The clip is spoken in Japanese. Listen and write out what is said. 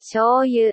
醤油。